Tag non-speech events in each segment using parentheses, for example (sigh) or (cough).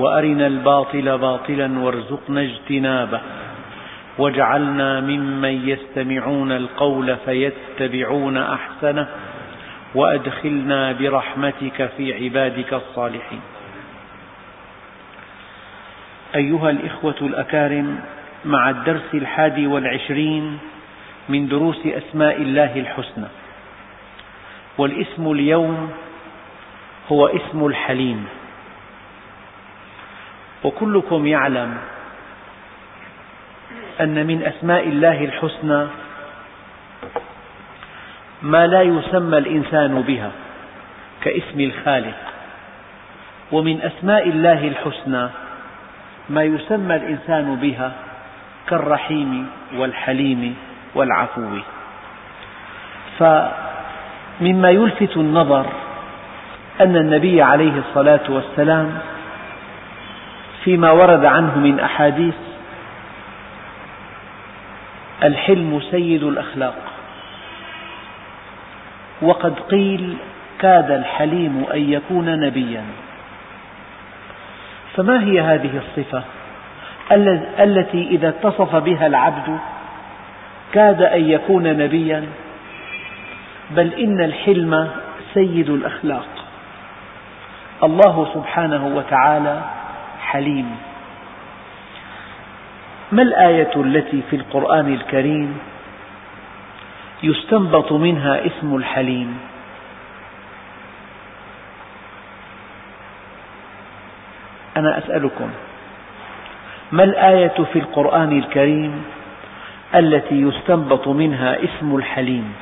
وأرنا الباطل باطلا وارزقنا اجتنابه. واجعلنا ممن يستمعون القول فيتبعون أحسنه. وأدخلنا برحمتك في عبادك الصالحين. أيها الإخوة الأكارم مع الدرس الحادي والعشرين من دروس أسماء الله الحسنى. والاسم اليوم هو اسم الحليم. وكلكم يعلم أن من أسماء الله الحسنى ما لا يسمى الإنسان بها كاسم الخالق. ومن أسماء الله الحسنى ما يسمى الإنسان بها كالرحيم والحليم والعفو. فمما يلفت النظر أن النبي عليه الصلاة والسلام فيما ورد عنه من أحاديث الحلم سيد الأخلاق. وقد قيل كاد الحليم أن يكون نبيا. فما هي هذه الصفة؟ التي إذا اتصف بها العبد كاد أن يكون نبيا. بل إن الحلم سيد الأخلاق. الله سبحانه وتعالى حليم. ما الآية التي في القرآن الكريم يستنبط منها اسم الحليم؟ أنا أسألكم ما الآية في القرآن الكريم التي يستنبط منها اسم الحليم؟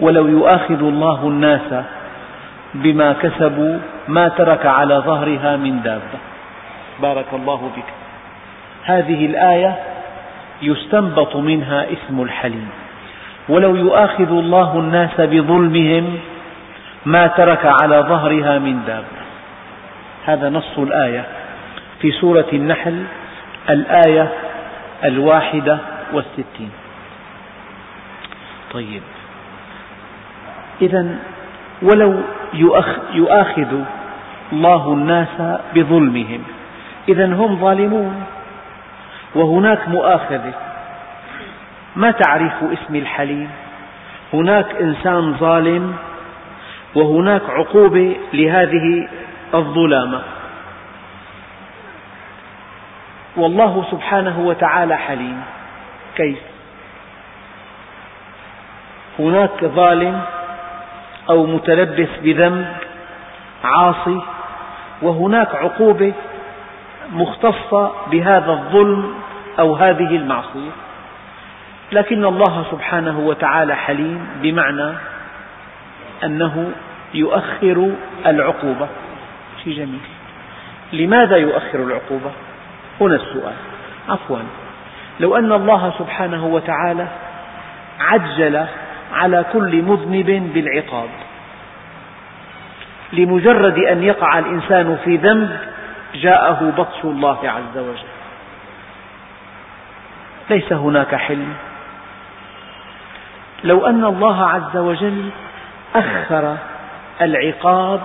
ولو يؤاخذ الله الناس بما كسبوا ما ترك على ظهرها من دابة. بارك الله بك هذه الآية يستنبط منها اسم الحليم. ولو يؤاخذ الله الناس بظلمهم ما ترك على ظهرها من دابة. هذا نص الآية في سورة النحل الآية الواحدة والستين. طيب. إذا ولو يؤاخذ الله الناس بظلمهم إذا هم ظالمون. وهناك مؤاخذة. ما تعريف اسم الحليم؟ هناك إنسان ظالم وهناك عقوبة لهذه الظلامة. والله سبحانه وتعالى حليم. كيف؟ هناك ظالم أو متلبس بذنب عاصي وهناك عقوبة مختصة بهذا الظلم أو هذه المعصية. لكن الله سبحانه وتعالى حليم بمعنى أنه يؤخر العقوبة. شيء جميل. لماذا يؤخر العقوبة؟ هنا السؤال. عفوا. لو أن الله سبحانه وتعالى عجل على كل مذنب بالعقاب. لمجرد أن يقع الإنسان في ذنب جاءه بطش الله عز وجل. ليس هناك حلم. لو أن الله عز وجل أخر العقاب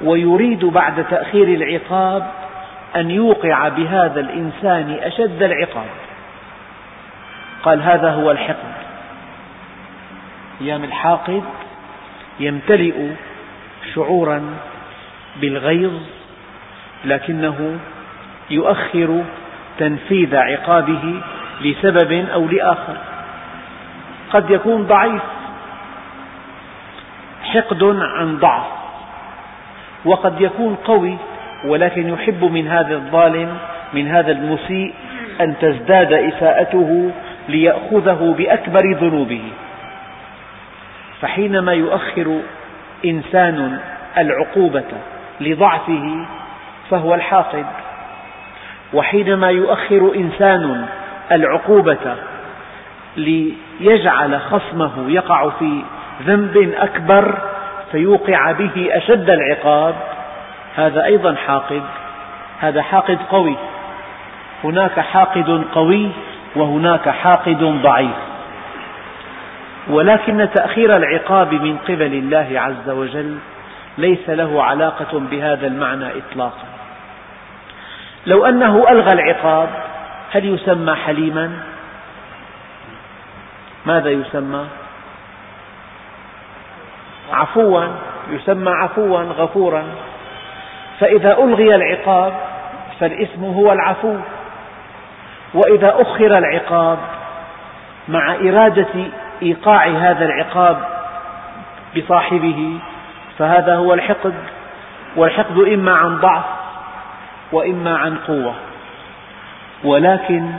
ويريد بعد تأخير العقاب أن يوقع بهذا الإنسان أشد العقاب. قال هذا هو الحقد أيام الحاقد يمتلئ شعورا بالغيظ لكنه يؤخر تنفيذ عقابه لسبب أو لآخر. قد يكون ضعيف حقد عن ضعف وقد يكون قوي ولكن يحب من هذا الظالم من هذا المسيء أن تزداد إساءته ليأخذه بأكبر ذنوبه. فحينما يؤخر إنسان العقوبة لضعفه فهو الحاقد. وحينما يؤخر إنسان العقوبة ليجعل خصمه يقع في ذنب أكبر فيوقع به أشد العقاب هذا أيضا حاقد. هذا حاقد قوي. هناك حاقد قوي وهناك حاقد ضعيف. ولكن تأخير العقاب من قبل الله عز وجل ليس له علاقة بهذا المعنى إطلاقا لو أنه ألغى العقاب هل يسمى حليما؟ ماذا يسمى؟ عفوا يسمى عفوا غفورا فإذا ألغي العقاب فالاسم هو العفو وإذا أخر العقاب مع إرادة إيقاع هذا العقاب بصاحبه فهذا هو الحقد والحقد إما عن ضعف وإما عن قوة. ولكن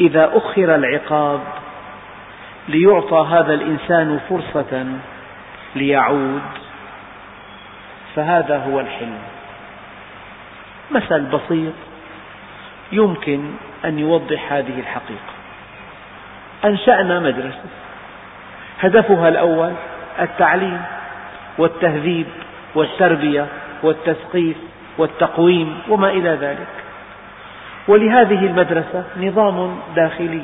إذا أخر العقاب ليعطى هذا الإنسان فرصة ليعود فهذا هو الحلم. مثل بسيط يمكن أن يوضح هذه الحقيقة. أنشأنا مدرسة. هدفها الأول التعليم والتهذيب والتربية والتثقيف والتقويم وما إلى ذلك. ولهذه المدرسة نظام داخلي.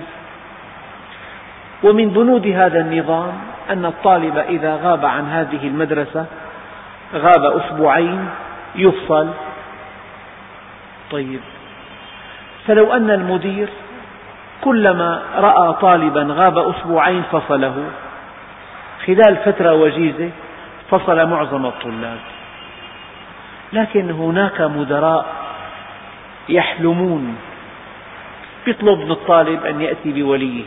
ومن بنود هذا النظام أن الطالب إذا غاب عن هذه المدرسة غاب أسبوعين يفصل. طيب فلو أن المدير كلما رأى طالبا غاب أسبوعين فصله خلال فترة وجيزة فصل معظم الطلاب. لكن هناك مدراء يحلمون يطلب من الطالب أن يأتي بوليه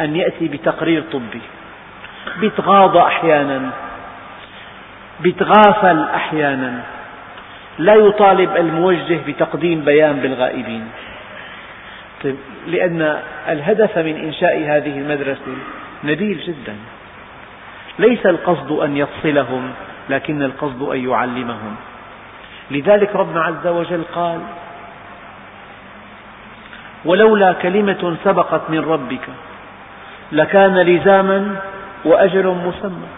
أن يأتي بتقرير طبي بيتغاضى أحيانا بيتغافل أحيانا. لا يطالب الموجه بتقديم بيان بالغائبين. طيب لأن الهدف من إنشاء هذه المدرسة نبيل جدا. ليس القصد أن يفصلهم لكن القصد أن يعلمهم. لذلك ربنا عز وجل قال ولولا كلمة سبقت من ربك لكان لزاما وأجل مسمى.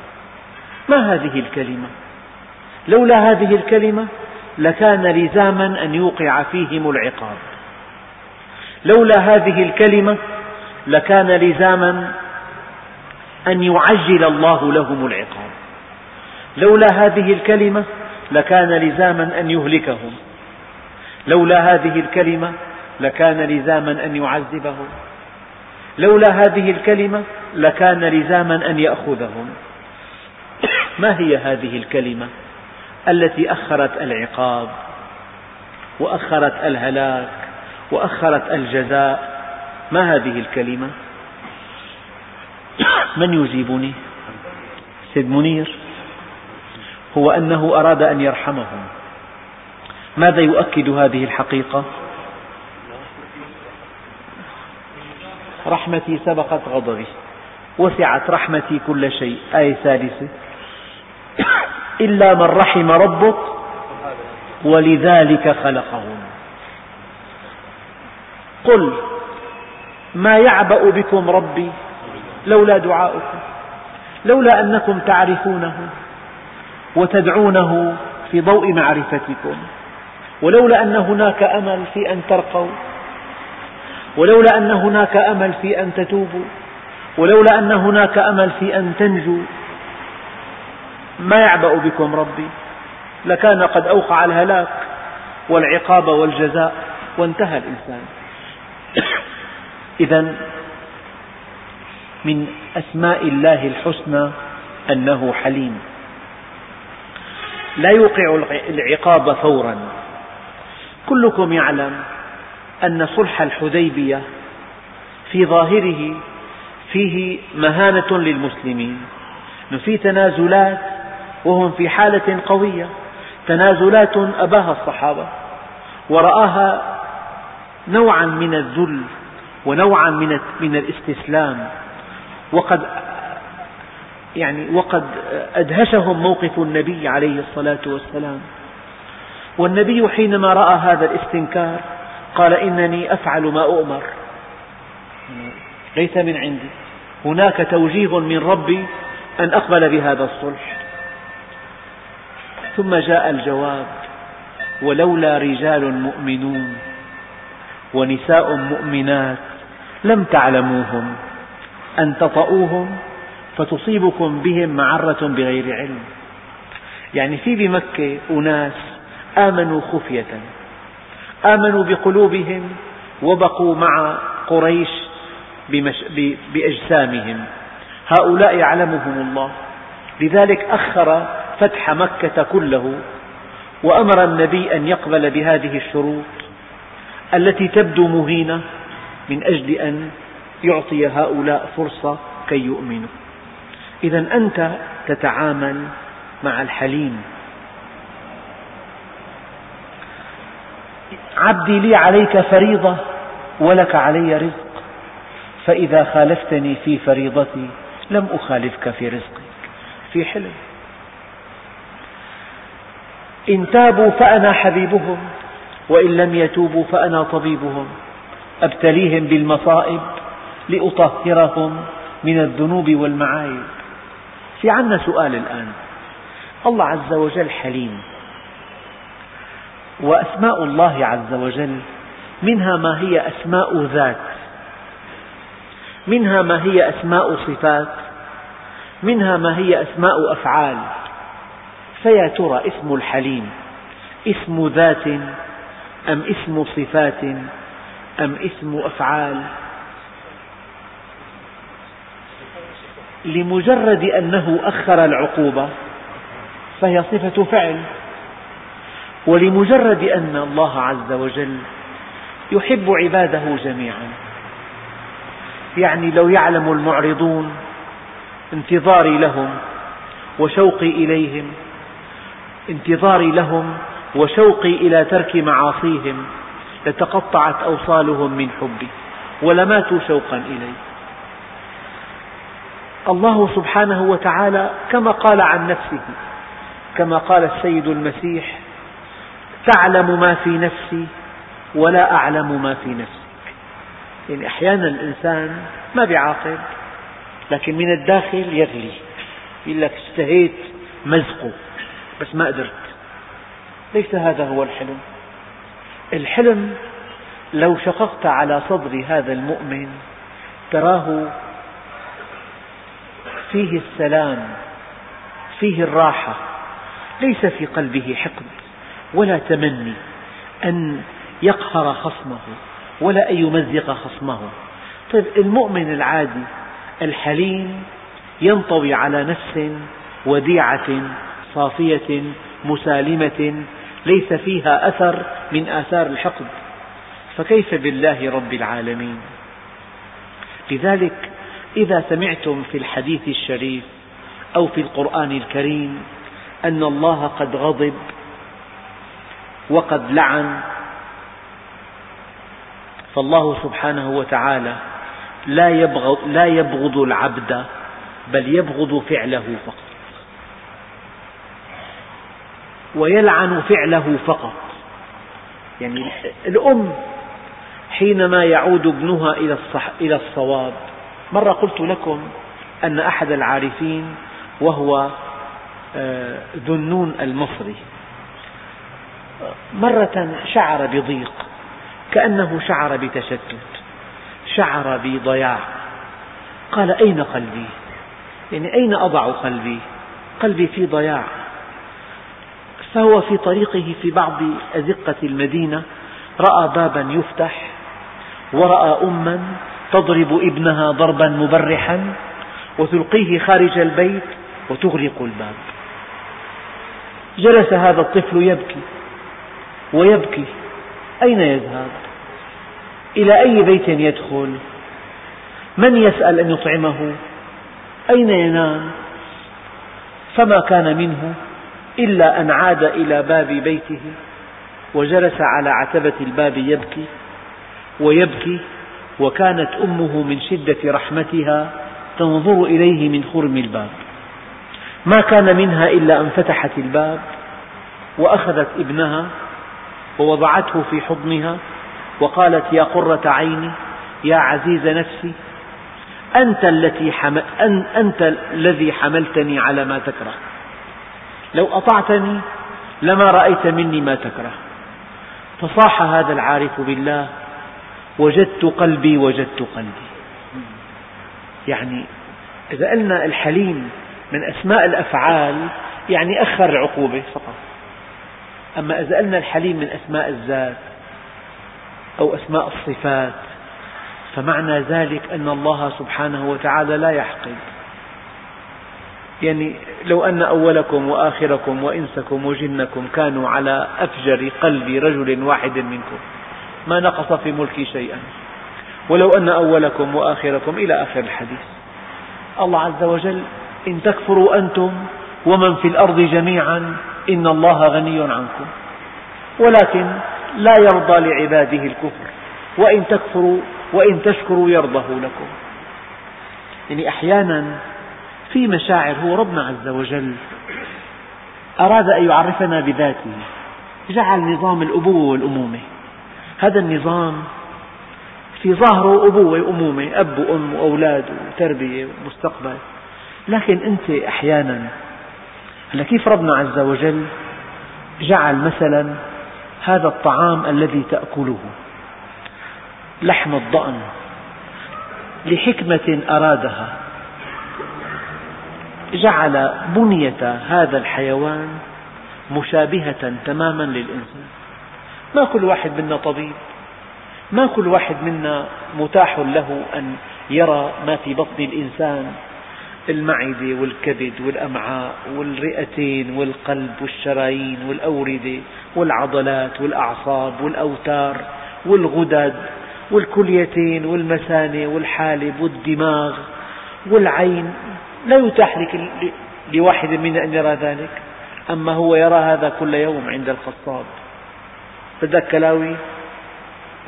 ما هذه الكلمة؟ لولا هذه الكلمة لكان لزاما أن يوقع فيهم العقاب. لولا هذه الكلمة لكان لزاما أن يعجل الله لهم العقاب. لولا هذه الكلمة لكان لزاما أن يهلكهم. لولا هذه الكلمة لكان لزاما أن يعذبهم. لولا هذه الكلمة لكان لزاما أن يأخذهم. (coughs) ما هي هذه الكلمة التي أخرت العقاب وأخرت الهلاك وأخرت الجزاء؟ ما هذه الكلمة؟ من يجيبني؟ سيد منير. هو أنه أراد أن يرحمهم ماذا يؤكد هذه الحقيقة؟ رحمتي سبقت غضبي. وسعت رحمتي كل شيء. آية ثالثة إلا من رحم ربك ولذلك خلقهم. قل ما يعبأ بكم ربي؟ لولا دعاؤكم لولا أنكم تعرفونه وتدعونه في ضوء معرفتكم ولولا أن هناك أمل في أن ترقوا ولولا أن هناك أمل في أن تتوبوا ولولا أن هناك أمل في أن تنجوا. ما يعبأ بكم ربي؟ لكان قد أوقع الهلاك والعقاب والجزاء وانتهى الإنسان. إذا من أسماء الله الحسنى أنه حليم. لا يوقع العقاب فورا. كلكم يعلم أن صلح الحديبية في ظاهره فيه مهانة للمسلمين. في تنازلات وهم في حالة قوية. تنازلات أباها الصحابة. ورآها نوعا من الذل ونوعا من الإستسلام. وقد يعني وقد أدهشهم موقف النبي عليه الصلاة والسلام. والنبي حينما رأى هذا الاستنكار قال إنني أفعل ما أؤمر. ليس من عندي. هناك توجيه من ربي أن أقبل بهذا الصلح. ثم جاء الجواب ولولا رجال مؤمنون ونساء مؤمنات لم تعلموهم. أن تطؤوهم فتصيبكم بهم معرة بغير علم. يعني في بمكة أناس آمنوا خفية آمنوا بقلوبهم وبقوا مع قريش بأجسامهم. هؤلاء يعلمهم الله. لذلك أخر فتح مكة كله وأمر النبي أن يقبل بهذه الشروط التي تبدو مهينة من أجل أن يعطي هؤلاء فرصة كي يؤمنوا. إذا أنت تتعامل مع الحليم. عبدي لي عليك فريضة ولك علي رزق. فإذا خالفتني في فريضتي لم أخالفك في رزقك. في حلم. إن تابوا فأنا حبيبهم وإن لم يتوبوا فأنا طبيبهم. أبتليهم بالمصائب لأطهرهم من الذنوب والمعايب. في عنا سؤال الآن. الله عز وجل حليم. وأسماء الله عز وجل منها ما هي أسماء ذات منها ما هي أسماء صفات منها ما هي أسماء أفعال. فيا ترى اسم الحليم اسم ذات أم اسم صفات أم اسم أفعال؟ لمجرد أنه أخر العقوبة فهي صفة فعل. ولمجرد أن الله عز وجل يحب عباده جميعا. يعني لو يعلم المعرضون انتظاري لهم وشوقي إليهم انتظاري لهم وشوقي إلى ترك معاصيهم لتقطعت أوصالهم من حبي ولماتوا شوقا إلي. الله سبحانه وتعالى كما قال عن نفسه كما قال السيد المسيح تعلم ما في نفسي ولا أعلم ما في نفسك. يعني أحيانا الإنسان ما بيعاقب لكن من الداخل يغلي يقول لك اشتهيت مزقه بس ما قدرت. ليس هذا هو الحلم. الحلم لو شققت على صدر هذا المؤمن تراه فيه السلام فيه الراحة. ليس في قلبه حقد ولا تمني أن يقهر خصمه ولا أن يمزق خصمه. طيب المؤمن العادي الحليم ينطوي على نفس وديعة صافية مسالمة ليس فيها أثر من آثار الحقد. فكيف بالله رب العالمين؟ لذلك إذا سمعتم في الحديث الشريف أو في القرآن الكريم أن الله قد غضب وقد لعن فالله سبحانه وتعالى لا يبغض, لا يبغض العبد بل يبغض فعله فقط. ويلعن فعله فقط. يعني الأم حينما يعود ابنها إلى الصواب مرة قلت لكم أن أحد العارفين وهو آه، ذنون المصري. مرة شعر بضيق كأنه شعر بتشتت شعر بضياع. قال أين قلبي؟ يعني أين أضع قلبي؟ قلبي في ضياع. فهو في طريقه في بعض أزقة المدينة رأى بابا يفتح ورأى أما تضرب ابنها ضربا مبرحا وتلقيه خارج البيت وتغلق الباب. جلس هذا الطفل يبكي ويبكي. أين يذهب؟ إلى أي بيت يدخل؟ من يسأل أن يطعمه؟ أين ينام؟ فما كان منه إلا أن عاد إلى باب بيته وجلس على عتبة الباب يبكي ويبكي وكانت أمه من شدة رحمتها تنظر إليه من خرم الباب. ما كان منها إلا أن فتحت الباب وأخذت ابنها ووضعته في حضنها وقالت يا قرة عيني يا عزيز نفسي أنت, التي حمل أنت الذي حملتني على ما تكره. لو أطعتني لما رأيت مني ما تكره. فصاح هذا العارف بالله وجدت قلبي وجدت قلبي. يعني إذا قلنا الحليم من أسماء الأفعال يعني أخر العقوبة فقط. أما إذا قلنا الحليم من أسماء الذات أو أسماء الصفات فمعنى ذلك أن الله سبحانه وتعالى لا يحقد. يعني لو أن أولكم وآخركم وإنسكم وجنكم كانوا على أفجر قلب رجل واحد منكم. ما نقص في ملكي شيئا. ولو أن أولكم وآخركم إلى آخر الحديث. الله عز وجل إن تكفروا أنتم ومن في الأرض جميعا إن الله غني عنكم. ولكن لا يرضى لعباده الكفر. وإن تكفروا وإن تشكروا يرضه لكم يعني أحيانا في مشاعر هو ربنا عز وجل أراد أن يعرفنا بذاته. جعل نظام الأبوة والأمومة. هذا النظام في ظاهره أبوة وأمومة أب وأم وأولاد وتربية ومستقبل. لكن أنت أحيانا كيف ربنا عز وجل جعل مثلا هذا الطعام الذي تأكله؟ لحم الضأن لحكمة أرادها. جعل بنية هذا الحيوان مشابهة تماما للإنسان. ما كل واحد منا طبيب. ما كل واحد منا متاح له أن يرى ما في بطن الإنسان. المعدة والكبد والأمعاء والرئتين والقلب والشرايين والأوردة والعضلات والأعصاب والأوتار والغدد والكليتين والمثانة والحالب والدماغ والعين. لا يتاح لواحد منا أن يرى ذلك. أما هو يرى هذا كل يوم عند الخصاب بدك كلاوي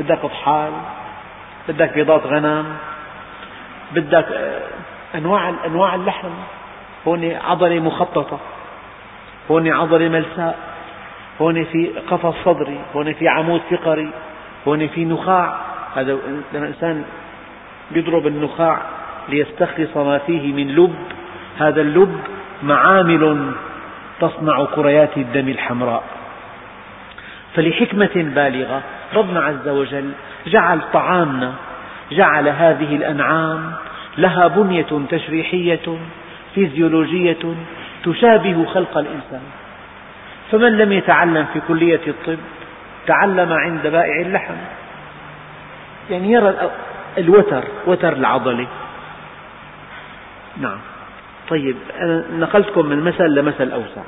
بدك طحال بدك بيضات غنم بدك أنواع أنواع اللحم. هون عضلة مخططة هون عضلة ملساء هون في قفص صدري هون في عمود فقري هون في نخاع. هذا لما الإنسان يضرب النخاع ليستخلص ما فيه من لب هذا اللب معامل تصنع كريات الدم الحمراء. فلحكمة بالغة ربنا عز وجل جعل طعامنا جعل هذه الأنعام لها بنية تشريحية فيزيولوجية تشابه خلق الإنسان. فمن لم يتعلم في كلية الطب تعلم عند بائع اللحم. يعني يرى الوتر وتر العضلة نعم. طيب أنا نقلتكم من مثل لمثل أوسع.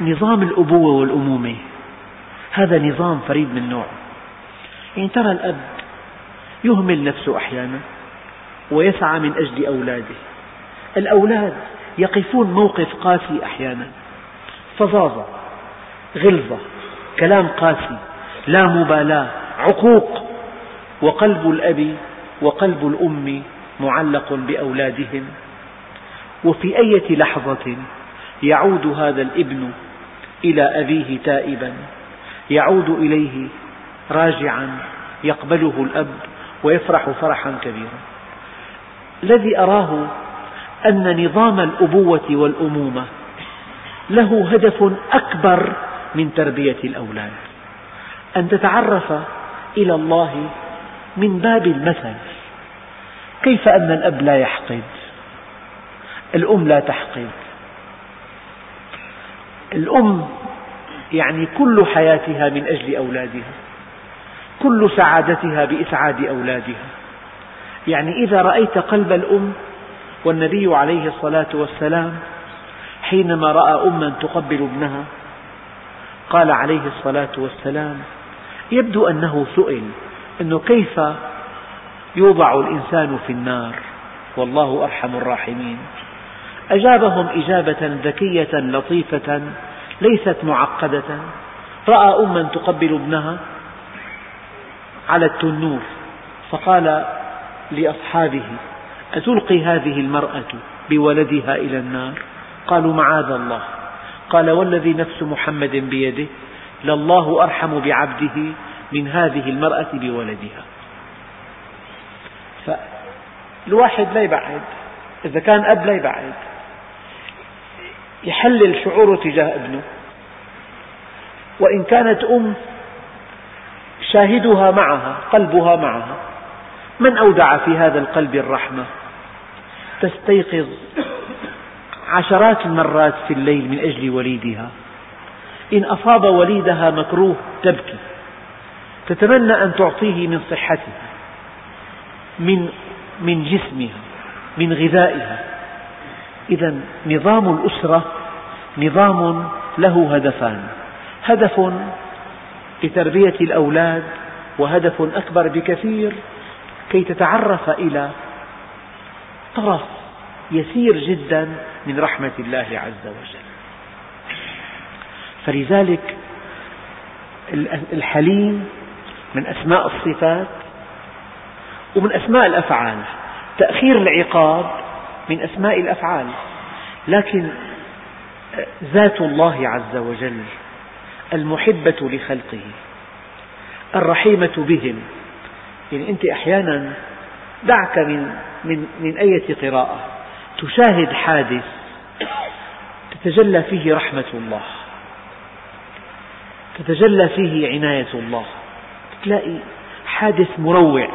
نظام الأبوة والأمومة. هذا نظام فريد من نوعه. يعني ترى الأب يهمل نفسه أحيانا ويسعى من أجل أولاده. الأولاد يقفون موقف قاسي أحيانا. فظاظة غلظة كلام قاسي لا مبالاة عقوق. وقلب الأب وقلب الأم معلق بأولادهم. وفي أية لحظة يعود هذا الابن إلى أبيه تائبا. يعود إليه راجعا يقبله الأب ويفرح فرحا كبيرا. الذي أراه أن نظام الأبوة والأمومة له هدف أكبر من تربية الأولاد. أن تتعرف إلى الله من باب المثل. كيف أن الأب لا يحقد؟ الأم لا تحقد. الأم يعني كل حياتها من أجل أولادها كل سعادتها بإسعاد أولادها. يعني إذا رأيت قلب الأم والنبي عليه الصلاة والسلام حينما رأى أما تقبل ابنها قال عليه الصلاة والسلام يبدو أنه سئل أنه كيف يوضع الإنسان في النار؟ والله أرحم الراحمين. أجابهم إجابة ذكية لطيفة ليست معقدة. رأى أما تقبل ابنها على التنور فقال لأصحابه أتلقي هذه المرأة بولدها إلى النار؟ قالوا معاذ الله. قال والذي نفس محمد بيده لله أرحم بعبده من هذه المرأة بولدها. فالواحد لا يبعد إذا كان أب لا يبعد. يحلل شعوره تجاه ابنه. وإن كانت أم شاهدها معها قلبها معها من أودع في هذا القلب الرحمة؟ تستيقظ عشرات المرات في الليل من أجل وليدها. إن أصاب وليدها مكروه تبكي. تتمنى أن تعطيه من صحتها من من جسمها من غذائها. إذا نظام الأسرة نظام له هدفان. هدف لتربية الأولاد وهدف أكبر بكثير كي تتعرف إلى طرف يسير جدا من رحمة الله عز وجل. فلذلك الحليم من أسماء الصفات ومن أسماء الأفعال. تأخير العقاب من أسماء الأفعال. لكن ذات الله عز وجل المحبة لخلقه الرحيمة بهم. يعني أنت أحيانا دعك من, من, من أية قراءة تشاهد حادث تتجلى فيه رحمة الله تتجلى فيه عناية الله. تلاقي حادث مروع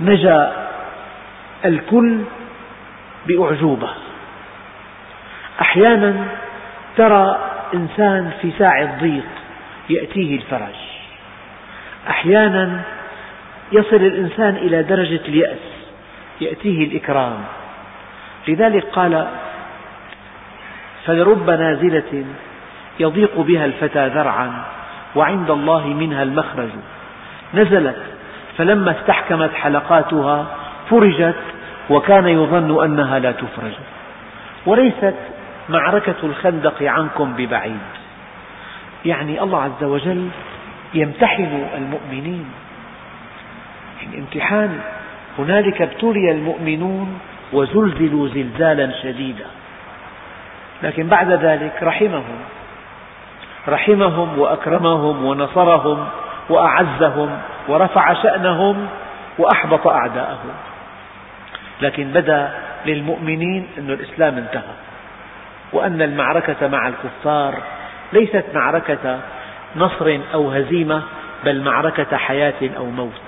نجا الكل بأعجوبة. أحيانا ترى إنسان في ساعة ضيق يأتيه الفرج. أحيانا يصل الإنسان إلى درجة اليأس يأتيه الإكرام. لذلك قال فلرب نازلة يضيق بها الفتى ذرعا وعند الله منها المخرج. نزلت فلما استحكمت حلقاتها فرجت وكان يظن أنها لا تفرج وليست معركة الخندق عنكم ببعيد. يعني الله عز وجل يمتحن المؤمنين. امتحان هنالك ابتلي المؤمنون وزلزلوا زلزالا شديدا. لكن بعد ذلك رحمهم رحمهم وأكرمهم ونصرهم وأعزهم ورفع شأنهم وأحبط أعداءهم. لكن بدا للمؤمنين أن الإسلام انتهى. وأن المعركة مع الكفار ليست معركة نصر أو هزيمة بل معركة حياة أو موت.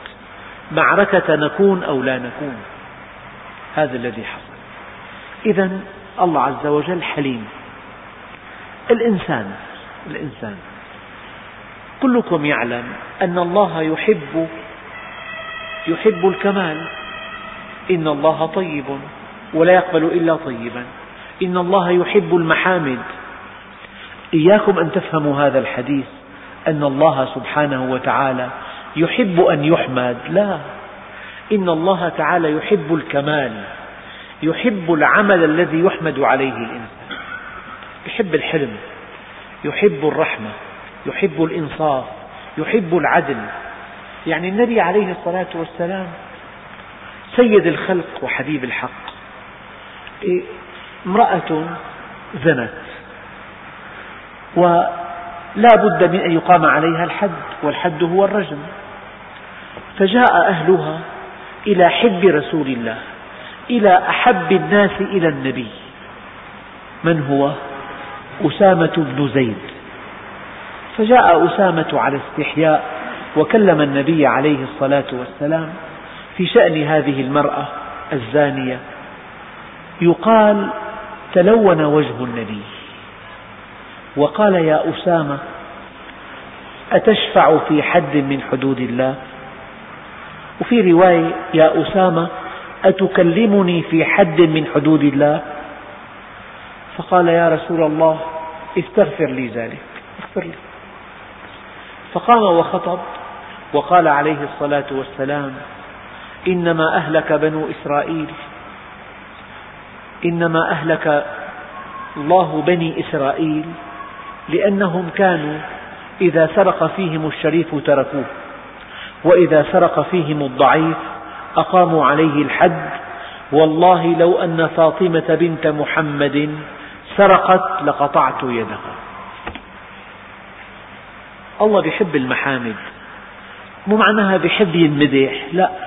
معركة نكون أو لا نكون. هذا الذي حصل. إذا الله عز وجل حليم. الإنسان الإنسان. كلكم يعلم أن الله يحب يحب الكمال. إن الله طيب ولا يقبل إلا طيبا. إن الله يحب المحامد. إياكم أن تفهموا هذا الحديث أن الله سبحانه وتعالى يحب أن يحمد. لا. إن الله تعالى يحب الكمال. يحب العمل الذي يحمد عليه الإنسان. يحب الحلم. يحب الرحمة. يحب الإنصاف. يحب العدل. يعني النبي عليه الصلاة والسلام سيد الخلق وحبيب الحق. امرأة زنت ولا بد من أن يقام عليها الحد والحد هو الرجم. فجاء أهلها إلى حب رسول الله إلى أحب الناس إلى النبي. من هو؟ أسامة بن زيد. فجاء أسامة على استحياء وكلم النبي عليه الصلاة والسلام في شأن هذه المرأة الزانية. يقال تلون وجه النبي. وقال يا أسامة أتشفع في حد من حدود الله؟ وفي رواية يا أسامة أتكلمني في حد من حدود الله؟ فقال يا رسول الله استغفر لي ذلك. اغفر لي. فقام وخطب وقال عليه الصلاة والسلام إنما أهلك بنو إسرائيل. إنما أهلك الله بني إسرائيل لأنهم كانوا إذا سرق فيهم الشريف تركوه وإذا سرق فيهم الضعيف أقاموا عليه الحد. والله لو أن فاطمة بنت محمد سرقت لقطعت يدها. الله يحب المحامد مو معناها بيحب ينمدح لا.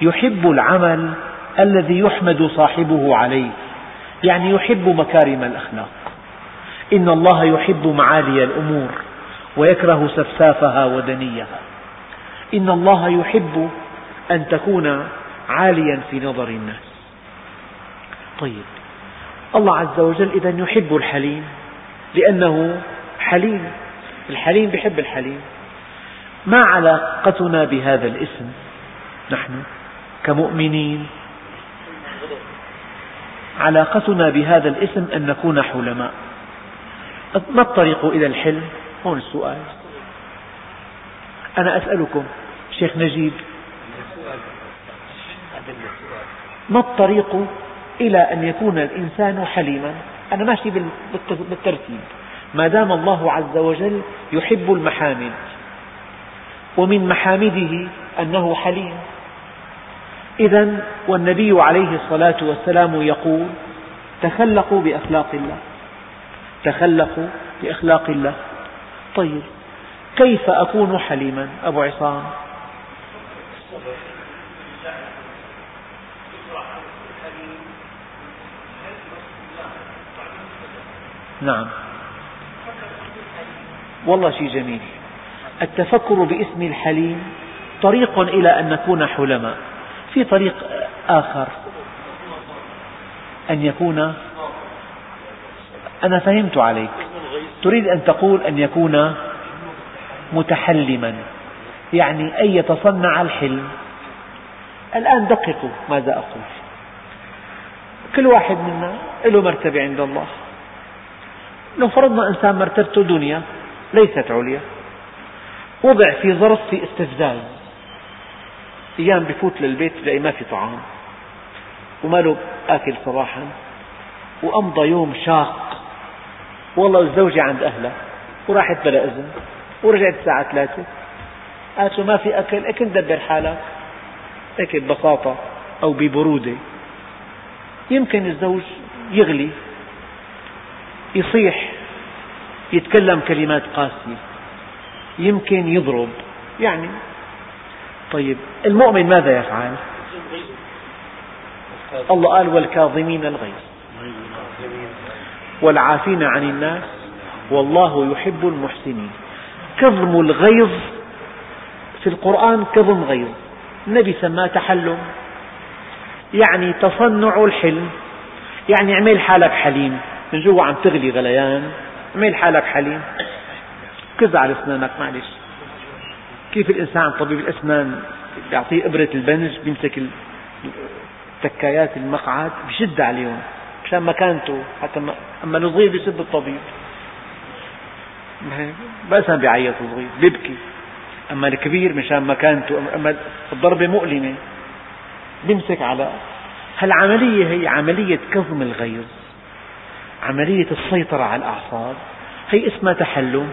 يحب العمل الذي يحمد صاحبه عليه. يعني يحب مكارم الأخلاق. إن الله يحب معالي الأمور ويكره سفسافها ودنيها. إن الله يحب أن تكون عاليا في نظر الناس. طيب. الله عز وجل إذا يحب الحليم لأنه حليم. الحليم يحب الحليم. ما علاقتنا بهذا الاسم؟ نحن. كمؤمنين. علاقتنا بهذا الاسم أن نكون حلماء. ما الطريق إلى الحلم؟ هون السؤال. أنا أسألكم شيخ نجيب ما الطريق إلى أن يكون الإنسان حليما؟ أنا ماشي بالترتيب. ما دام الله عز وجل يحب المحامد ومن محامده أنه حليم إذا والنبي عليه الصلاة والسلام يقول تخلقوا بأخلاق الله. تخلقوا بأخلاق الله. طيب كيف أكون حليما أبو عصام؟ نعم. والله شيء جميل. التفكر باسم الحليم طريق إلى أن نكون حلماء. في طريق آخر أن يكون أنا فهمت عليك. تريد أن تقول أن يكون متحلما يعني أن يتصنع الحلم. الآن دققوا ماذا أقول. كل واحد منا له مرتبة عند الله. لو فرضنا إنسان مرتبته دنيا ليست عليا. وضع في ظرف في استفزاز. أيام بفوت للبيت بلاقي ما في طعام وما له آكل صباحا وأمضى يوم شاق. والله الزوجة عند أهلها وراحت بلا إذن ورجعت الساعة ثلاثة. قالت له ما في أكل؟ أكل دبر حالك هيك ببساطة أو ببرودة. يمكن الزوج يغلي يصيح يتكلم كلمات قاسية يمكن يضرب. يعني طيب المؤمن ماذا يفعل؟ الله قال والكاظمين الغيظ. والعافين عن الناس والله يحب المحسنين. كظم الغيظ في القرآن كظم غيظ. النبي سماه تحلم يعني تصنع الحلم. يعني اعمل حالك حليم. من جوا عم تغلي غليان اعمل حالك حليم. كز على اسنانك معلش. كيف الإنسان طبيب الأسنان؟ بيعطيه إبرة البنج بيمسك تكايات المقعد بشد عليهم مشان مكانته حتى أما الصغير بيسب الطبيب. بس بيعيط الصغير بيبكي. أما الكبير مشان مكانته أما الضربة مؤلمة بيمسك على هالعملية هي عملية كظم الغيظ عملية السيطرة على الأعصاب. هي اسمها تحلم.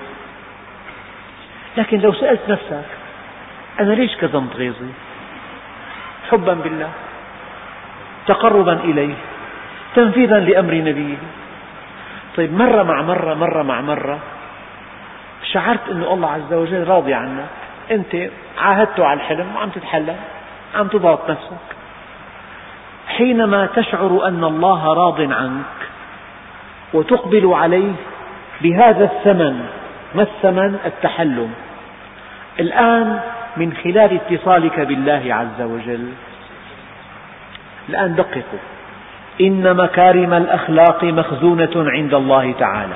لكن لو سألت نفسك أنا ليش كظمت غيظي؟ حبا بالله تقربا إليه تنفيذا لأمر نبيه. طيب مرة مع مرة مرة مع مرة شعرت أن الله عز وجل راضي عنك. أنت عاهدته على الحلم وعم تتحلم عم تضغط نفسك. حينما تشعر أن الله راض عنك وتقبل عليه بهذا الثمن ما الثمن؟ التحلم. الآن من خلال اتصالك بالله عز وجل. الآن دققوا. إن مكارم الأخلاق مخزونة عند الله تعالى.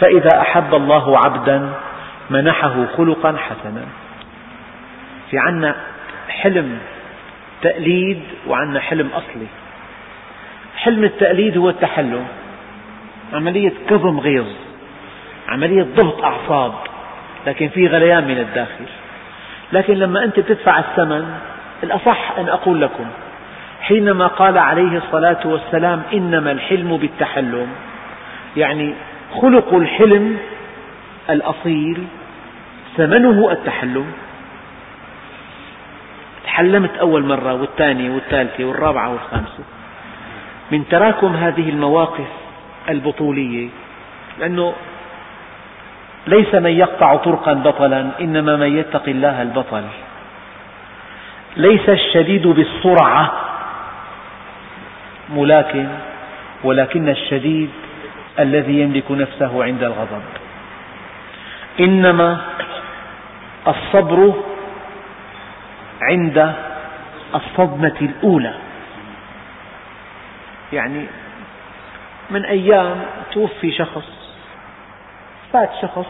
فإذا أحب الله عبدا منحه خلقا حسنا. في عنا حلم تقليد وعنا حلم أصلي. حلم التقليد هو التحلم. عملية كظم غيظ. عملية ضغط أعصاب. لكن في غليان من الداخل. لكن لما أنت تدفع الثمن الأصح أن أقول لكم حينما قال عليه الصلاة والسلام إنما الحلم بالتحلم يعني خلق الحلم الأصيل ثمنه التحلم. تحلمت أول مرة والثانية والثالثة والرابعة والخامسة. من تراكم هذه المواقف البطولية لأنه ليس من يقطع طرقا بطلا إنما من يتقي الله البطل. ليس الشديد بالسرعة ملاكم ولكن الشديد الذي يملك نفسه عند الغضب. إنما الصبر عند الصدمة الأولى. يعني من أيام توفي شخص فات شخص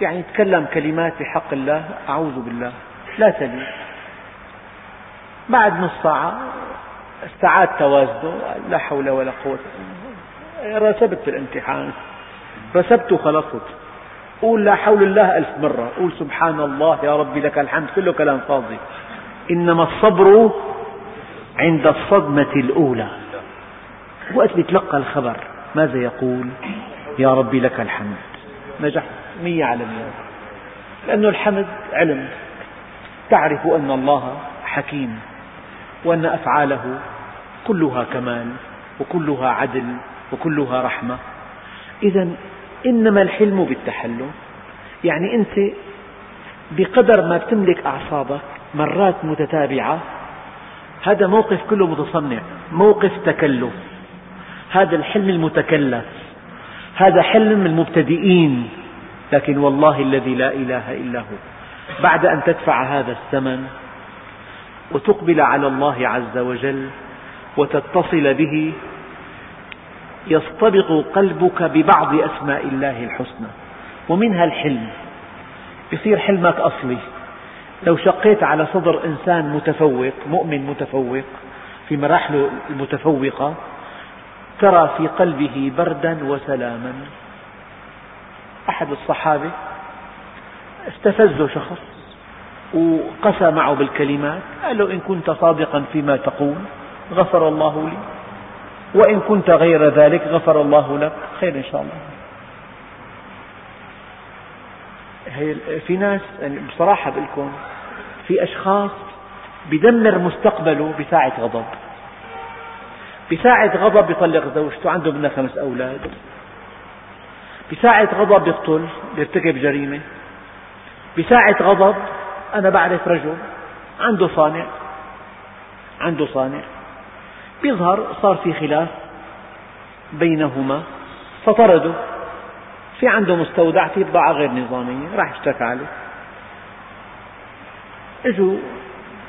يعني تكلم كلمات بحق الله أعوذ بالله لا تلي. بعد نص ساعة استعاد توازنه لا حول ولا قوة. رسبت الامتحان رسبت وخلصت. قول لا حول الله ألف مرة قول سبحان الله يا ربي لك الحمد كله كلام فاضي. إنما الصبر عند الصدمة الأولى. وقت بيتلقى الخبر ماذا يقول؟ يا ربي لك الحمد. نجح مية على مية. لأن الحمد علم. تعرف أن الله حكيم وأن أفعاله كلها كمال وكلها عدل وكلها رحمة. إذا إنما الحلم بالتحلم. يعني أنت بقدر ما تملك أعصابك مرات متتابعة. هذا موقف كله متصنع. موقف تكلف. هذا الحلم المتكلف. هذا حلم المبتدئين. لكن والله الذي لا إله إلا هو. بعد أن تدفع هذا الثمن وتقبل على الله عز وجل وتتصل به يصطبغ قلبك ببعض أسماء الله الحسنى. ومنها الحلم. يصير حلمك أصلي. لو شقيت على صدر إنسان متفوق مؤمن متفوق في مراحله المتفوقة ترى في قلبه بردا وسلاما. أحد الصحابة استفزه شخص وقسى معه بالكلمات قال له إن كنت صادقا فيما تقول غفر الله لي وإن كنت غير ذلك غفر الله لك. خير إن شاء الله. في ناس يعني بصراحة بقول لكم في أشخاص بدمر مستقبله بساعة غضب. بساعة غضب يطلق زوجته. عنده منها خمس أولاد. بساعة غضب يقتل يرتكب جريمة. بساعة غضب أنا بعرف رجل. عنده صانع. عنده صانع. بيظهر صار في خلاف بينهما. فطرده. في عنده مستودع فيه بضاعة غير نظامية. راح اشتكى عليه إجوا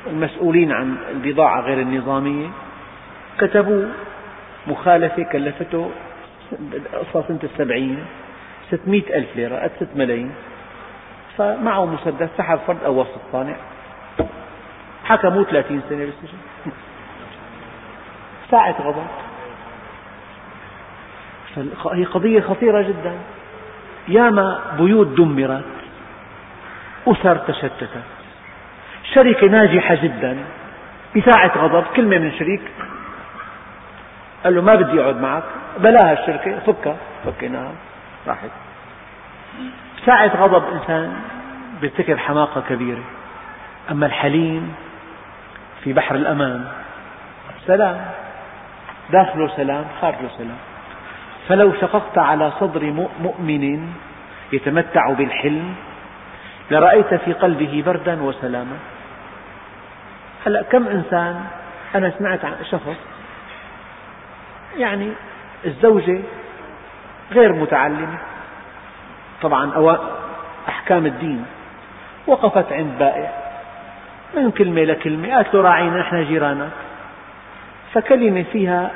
المسؤولين عن البضاعة غير النظامية. كتبوا مخالفة كلفته قصة سنة السبعين ستمئة ألف ليرة قد ست ملايين. فمعه مسدس سحب فرد أو وسط صانع. حكموه ثلاثين سنة بالسجن ساعة غضب. هي قضية خطيرة جدا. ياما بيوت دمرت أسر تشتتت. شركة ناجحة جدا. بساعة غضب كلمة من شريك. قال له ما بدي أقعد معك. بلاها الشركة. فكها. فكيناها راحت. ساعة غضب إنسان بيرتكب حماقة كبيرة. أما الحليم في بحر الأمان. سلام. داخله سلام خارجه سلام. فلو شققت على صدر مؤمن يتمتع بالحلم لرأيت في قلبه بردا وسلاما. هلا كم إنسان أنا سمعت عن شخص يعني الزوجة غير متعلمة. طبعا أحكام الدين وقفت عند بائع. من كلمة لكلمة قالت له راعينا نحن جيرانك. فكلمة فيها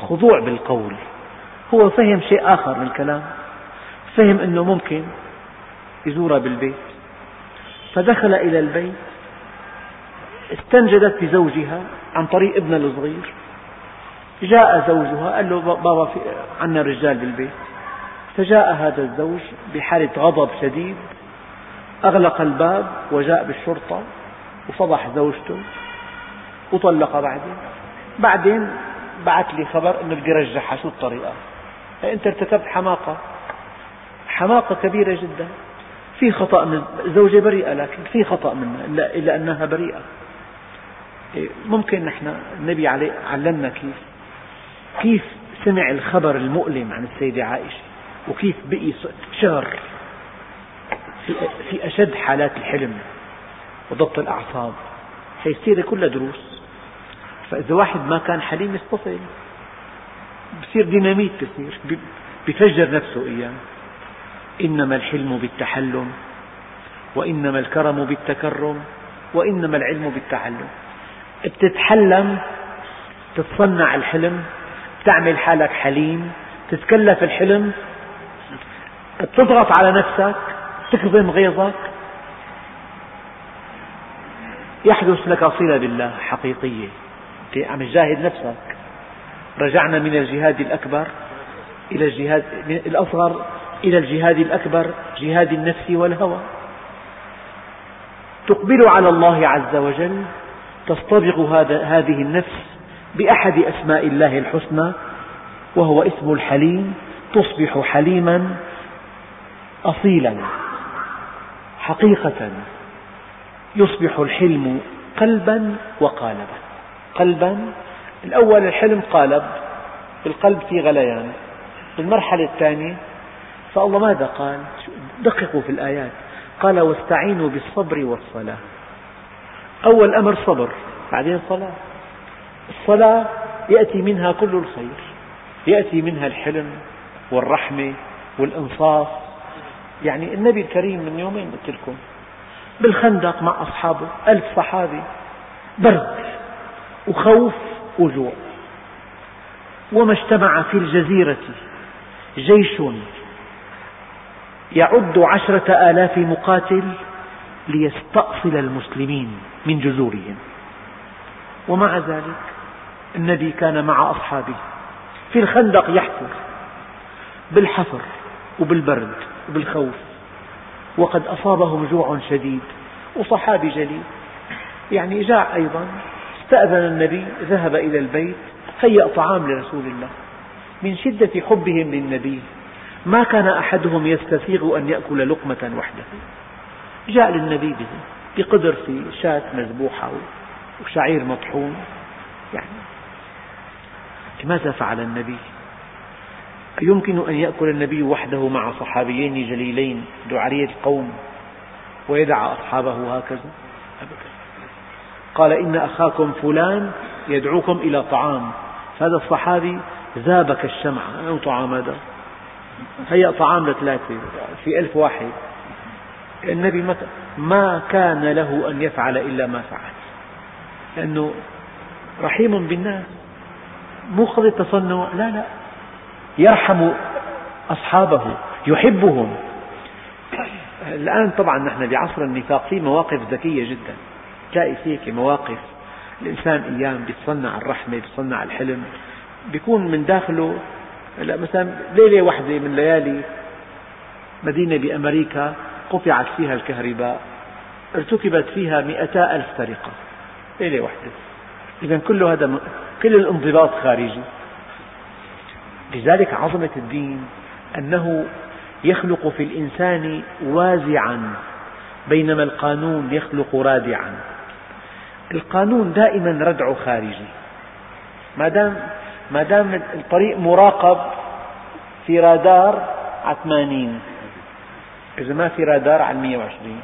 خضوع بالقول. هو فهم شيء آخر من الكلام. فهم أنه ممكن يزورها بالبيت. فدخل إلى البيت استنجدت بزوجها عن طريق ابنها الصغير. جاء زوجها قال له بابا في عنا رجال بالبيت. فجاء هذا الزوج بحالة غضب شديد أغلق الباب وجاء بالشرطة وفضح زوجته وطلق بعدين. بعدين بعث لي خبر أنه بدي رجعها شو الطريقة؟ أنت ارتكبت حماقة. حماقة كبيرة جدا. في خطأ من زوجة بريئة لكن في خطأ منها إلا, إلا أنها بريئة. إيه، ممكن نحن النبي علمنا كيف. كيف سمع الخبر المؤلم عن السيدة عائشة؟ وكيف بقي شهر في أشد حالات الحلم وضبط الأعصاب هي السيرة كلها دروس. فإذا واحد ما كان حليم يستصل بصير ديناميت بصير بفجر نفسه أيام. إنما الحلم بالتحلم وإنما الكرم بالتكرم وإنما العلم بالتعلم. بتتحلم تتصنع الحلم تعمل حالك حليم تتكلف الحلم تضغط على نفسك تكظم غيظك. يحدث لك صلة بالله حقيقية. عم تجاهد نفسك. رجعنا من الجهاد الأكبر إلى الجهاد الأصغر إلى الجهاد الأكبر جهاد النفس والهوى. تقبل على الله عز وجل تصطبغ هذه النفس بأحد أسماء الله الحسنى وهو اسم الحليم تصبح حليما أصيلا حقيقة يصبح الحلم قلبا وقالبا. قلبا الأول الحلم قالب القلب في غليان. المرحلة الثانية فالله ماذا قال؟ دققوا في الآيات. قال واستعينوا بالصبر والصلاة. أول أمر صبر بعدين صلاة. الصلاة يأتي منها كل الخير يأتي منها الحلم والرحمة والإنصاف. يعني النبي الكريم من يومين قلت لكم بالخندق مع أصحابه ألف صحابي برد وخوف وجوع. وما اجتمع في الجزيرة جيش يعد عشرة آلاف مقاتل ليستأصل المسلمين من جذورهم ومع ذلك النبي كان مع أصحابه في الخندق يحفر بالحفر وبالبرد وبالخوف وقد أصابهم جوع شديد وصحابي جليل. يعني جاع أيضا استأذن النبي ذهب إلى البيت هيأ طعام لرسول الله. من شدة حبهم للنبي ما كان أحدهم يستسيغ أن يأكل لقمة وحده. جاء للنبي بقدر في شاة مذبوحة وشعير مطحون. يعني ماذا فعل النبي؟ يمكن أن يأكل النبي وحده مع صحابيين جليلين دعارية القوم ويدع أصحابه هكذا؟ أبدا. قال إن أخاكم فلان يدعوكم إلى طعام. هذا الصحابي ذاب كالشمعة أو طعام هذا؟ هيأ طعام لثلاثة في ألف واحد. النبي ما كان له أن يفعل إلا ما فعل. لأنه رحيم بالناس. مو قضية تصنع لا لا. يرحم أصحابه يحبهم. الآن طبعا نحن بعصر النفاق في مواقف ذكية جدا. تلاقي فيك مواقف. الإنسان أيام بيتصنع الرحمة بيتصنع الحلم بيكون من داخله لا مثلا ليلة واحدة من ليالي مدينة بأمريكا قطعت فيها الكهرباء ارتكبت فيها مئتا ألف سرقة ليلة واحدة. إذا كل هذا كل الانضباط خارجي. لذلك عظمة الدين أنه يخلق في الإنسان وازعا بينما القانون يخلق رادعا. القانون دائما ردع خارجي. ما دام ما دام الطريق مراقب في رادار على 80 إذا ما في رادار على 120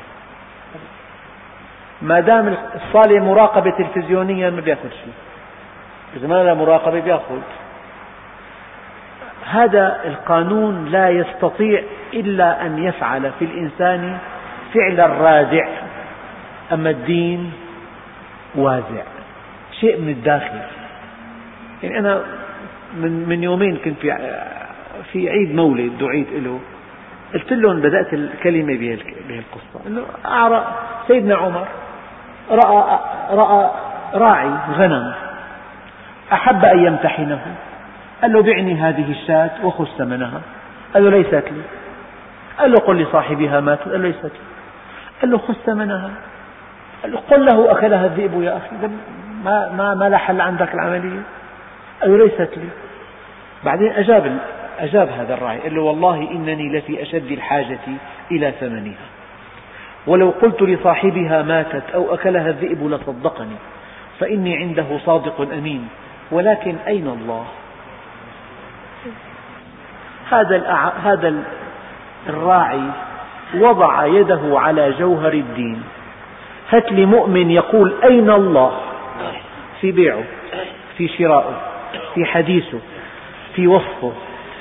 ما دام الصالة مراقبة تلفزيونيا ما بياخذ شيء. إذا ما لها مراقبة بيأخذ. هذا القانون لا يستطيع إلا أن يفعل في الإنسان فعل الرادع أما الدين وازع شيء من الداخل. يعني أنا من, من يومين كنت في, في عيد مولد دعيت له قلت لهم بدأت الكلمة بهالقصة. أنه أعرى سيدنا عمر رأى, رأى راعي غنم. أحب أن يمتحنه. قال له بعني هذه الشاة وخذ ثمنها قال له ليست لي. قال له قل لصاحبها مات قال له ليست لي. قال له خذ ثمنها قال له قل له أكلها الذئب يا أخي. ما, ما, ما لا حل عندك العملية. قال له ليست لي. بعدين أجاب أجاب هذا الراعي قال له والله إنني لفي أشد الحاجة إلى ثمنها. ولو قلت لصاحبها ماتت أو أكلها الذئب لصدقني فإني عنده صادق أمين. ولكن أين الله؟ هذا هذا الراعي وضع يده على جوهر الدين. هات لي مؤمن يقول أين الله؟ في بيعه في شرائه في حديثه في وصفه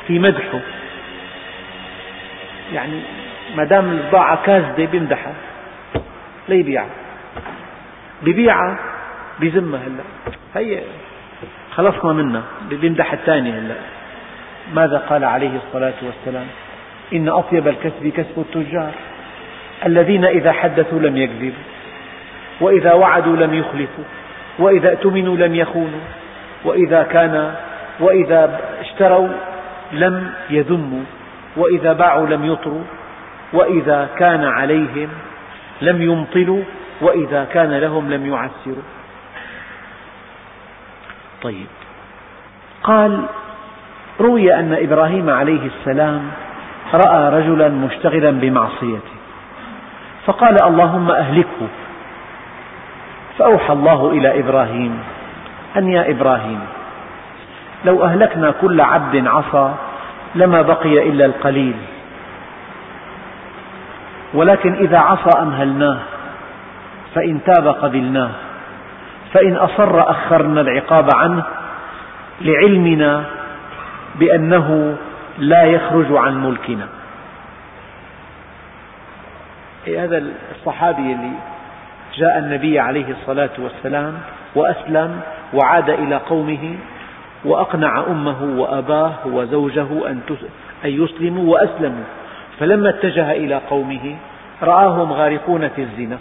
في مدحه. يعني ما دام البضاعة كاذبة بيمدحها لا يبيعها ببيعها بذمها هلا. هي خلصنا منها بيمدح الثاني هلا. ماذا قال عليه الصلاة والسلام؟ إن أطيب الكسب كسب التجار. الذين إذا حدثوا لم يكذبوا وإذا وعدوا لم يخلفوا وإذا اؤتمنوا لم يخونوا وإذا كان وإذا اشتروا لم يذموا وإذا باعوا لم يطروا وإذا كان عليهم لم يمطلوا وإذا كان لهم لم يعسروا. طيب. قال روي أن إبراهيم عليه السلام رأى رجلا مشتغلا بمعصيته فقال اللهم أهلكه. فأوحى الله إلى إبراهيم أن يا إبراهيم لو أهلكنا كل عبد عصى لما بقي إلا القليل ولكن إذا عصى أمهلناه فإن تاب قبلناه. فإن أصر أخرنا العقاب عنه لعلمنا بأنه لا يخرج عن ملكنا. هذا الصحابي الذي جاء النبي عليه الصلاة والسلام وأسلم وعاد إلى قومه وأقنع أمه وأباه وزوجه أن يسلموا وأسلموا. فلما اتجه إلى قومه رآهم غارقون في الزنا.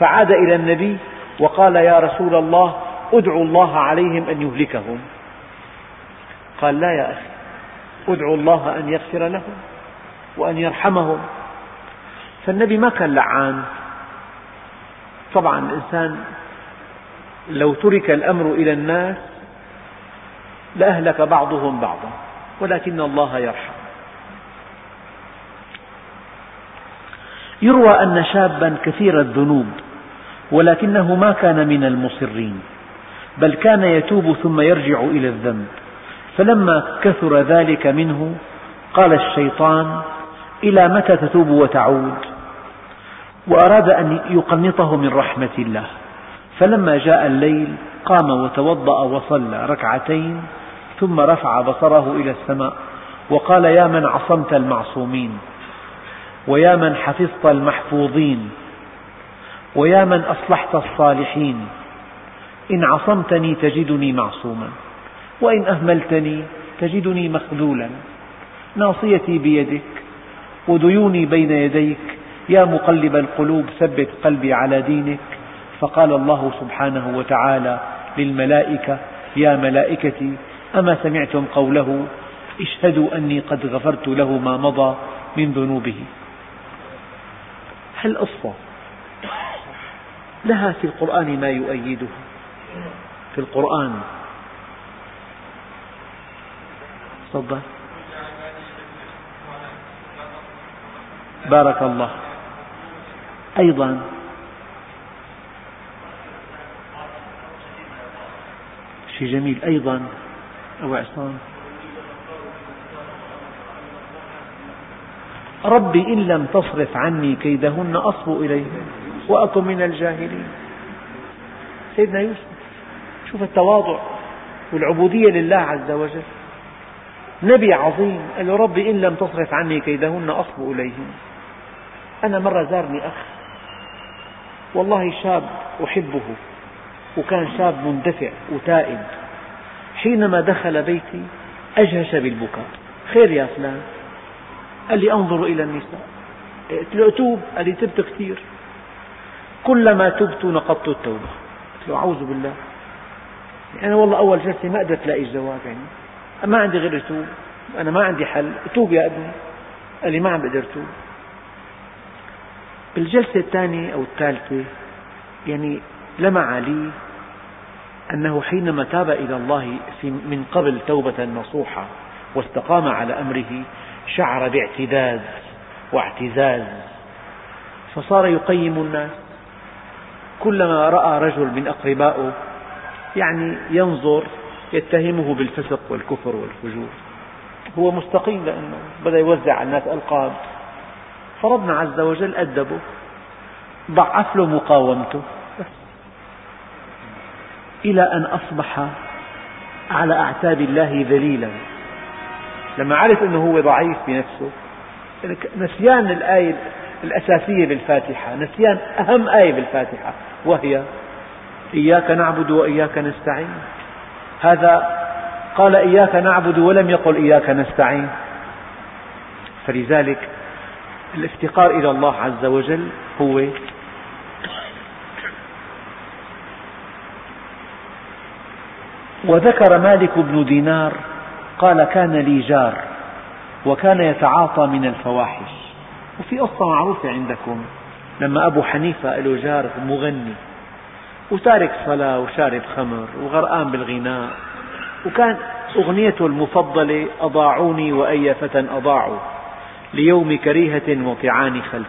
فعاد إلى النبي وقال يا رسول الله ادعوا الله عليهم أن يهلكهم. قال لا يا أخي ادعوا الله أن يغفر لهم وأن يرحمهم. فالنبي ما كان لعان. طبعا الإنسان لو ترك الأمر إلى الناس لأهلك بعضهم بعضا ولكن الله يرحم يروى أن شابا كثير الذنوب. ولكنه ما كان من المصرين بل كان يتوب ثم يرجع إلى الذنب. فلما كثر ذلك منه قال الشيطان إلى متى تتوب وتعود؟ وأراد أن يقنطه من رحمة الله. فلما جاء الليل قام وتوضأ وصلى ركعتين ثم رفع بصره إلى السماء وقال يا من عصمت المعصومين ويا من حفظت المحفوظين ويا من أصلحت الصالحين إن عصمتني تجدني معصوما وإن أهملتني تجدني مخذولا. ناصيتي بيدك وديوني بين يديك يا مقلب القلوب ثبت قلبي على دينك. فقال الله سبحانه وتعالى للملائكة يا ملائكتي أما سمعتم قوله اشهدوا أني قد غفرت له ما مضى من ذنوبه. هالقصة لها في القرآن ما يؤيدها في القرآن. تفضل. بارك الله. أيضا. شيء جميل. أيضا. أبو عصام. ربي إن لم تصرف عني كيدهن أصب إليهن وأكن من الجاهلين. سيدنا يوسف شوف التواضع والعبودية لله عز وجل. نبي عظيم قال له ربي إن لم تصرف عني كيدهن أصب إليهن. أنا مرة زارني أخ والله شاب أحبه وكان شاب مندفع وتائب. حينما دخل بيتي أجهش بالبكاء. خير يا فلان. قال لي أنظر إلى النساء. قلت له أتوب؟ قال لي تبت كثير. كلما تبت نقضت التوبة. قلت له أعوذ بالله. أنا والله أول جلسة ما قدرت ألاقي الجواب يعني. ما عندي غير أتوب أنا ما عندي حل. توب يا أبني. قال لي ما عم بقدر توب. بالجلسة الثانية أو الثالثة يعني لمع لي أنه حينما تاب إلى الله من قبل توبة نصوحة واستقام على أمره شعر باعتداد واعتزاز. فصار يقيم الناس. كلما رأى رجل من أقربائه يعني ينظر يتهمه بالفسق والكفر والفجور. هو مستقيم لأنه بدأ يوزع على الناس ألقاب. فربنا عز وجل أدبه ضعف له مقاومته إلى أن أصبح على أعتاب الله ذليلا. لما عرف أنه هو ضعيف بنفسه نسيان الآية الأساسية بالفاتحة نسيان أهم آية بالفاتحة وهي إياك نعبد وإياك نستعين. هذا قال إياك نعبد ولم يقل إياك نستعين. فلذلك الافتقار إلى الله عز وجل هو وذكر مالك بن دينار قال كان لي جار وكان يتعاطى من الفواحش. وفي قصة معروفة عندكم لما أبو حنيفة له جار مغني وتارك صلاة وشارب خمر وغرقان بالغناء وكان أغنيته المفضلة أضاعوني وأي فتى أضاعوا ليوم كريهة وطعان خلف.